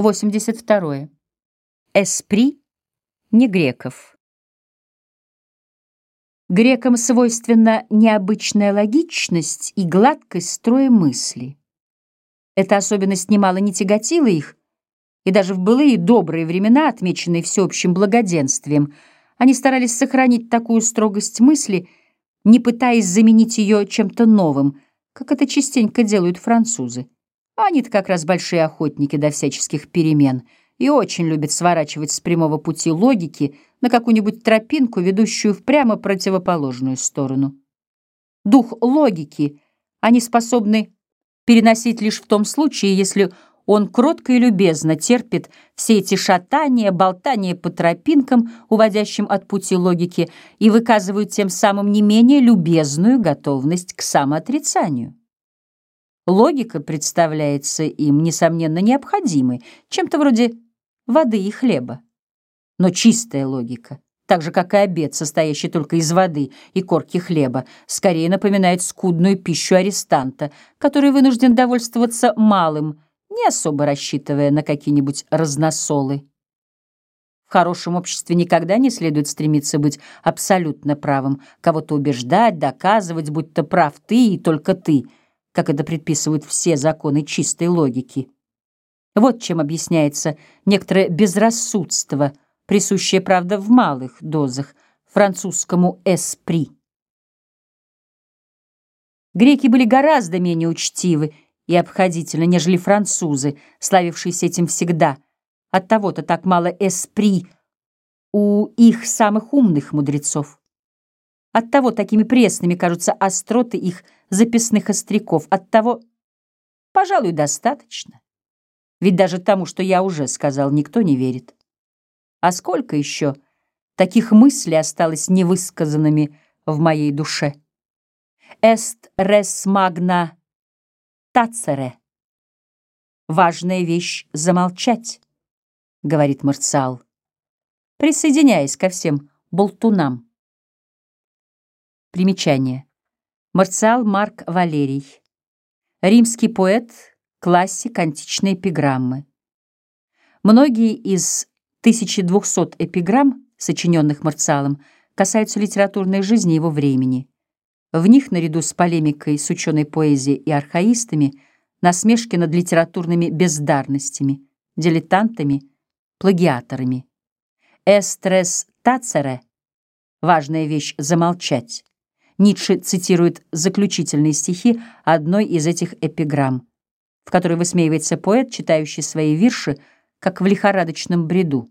82. Эспри не греков. Грекам свойственна необычная логичность и гладкость строя мысли. Эта особенность немало не тяготила их, и даже в былые добрые времена, отмеченные всеобщим благоденствием, они старались сохранить такую строгость мысли, не пытаясь заменить ее чем-то новым, как это частенько делают французы. Они-то как раз большие охотники до всяческих перемен и очень любят сворачивать с прямого пути логики на какую-нибудь тропинку, ведущую в прямо противоположную сторону. Дух логики они способны переносить лишь в том случае, если он кротко и любезно терпит все эти шатания, болтания по тропинкам, уводящим от пути логики, и выказывают тем самым не менее любезную готовность к самоотрицанию. Логика представляется им, несомненно, необходимой, чем-то вроде воды и хлеба. Но чистая логика, так же, как и обед, состоящий только из воды и корки хлеба, скорее напоминает скудную пищу арестанта, который вынужден довольствоваться малым, не особо рассчитывая на какие-нибудь разносолы. В хорошем обществе никогда не следует стремиться быть абсолютно правым, кого-то убеждать, доказывать, будь то прав ты и только ты — как это предписывают все законы чистой логики. Вот чем объясняется некоторое безрассудство, присущее, правда, в малых дозах французскому «эспри». Греки были гораздо менее учтивы и обходительны, нежели французы, славившиеся этим всегда. Оттого-то так мало «эспри» у их самых умных мудрецов. Оттого такими пресными кажутся остроты их записных остряков. Оттого, пожалуй, достаточно. Ведь даже тому, что я уже сказал, никто не верит. А сколько еще таких мыслей осталось невысказанными в моей душе? Эст рес магна тацере. Важная вещь — замолчать, — говорит Марциал, присоединяясь ко всем болтунам. Примечание. Марциал Марк Валерий. Римский поэт, классик античной эпиграммы. Многие из 1200 эпиграмм, сочиненных Марциалом, касаются литературной жизни его времени. В них, наряду с полемикой с ученой поэзией и архаистами, насмешки над литературными бездарностями, дилетантами, плагиаторами. «Эстрес тацере» — важная вещь — замолчать. Ницше цитирует заключительные стихи одной из этих эпиграмм, в которой высмеивается поэт, читающий свои вирши, как в лихорадочном бреду.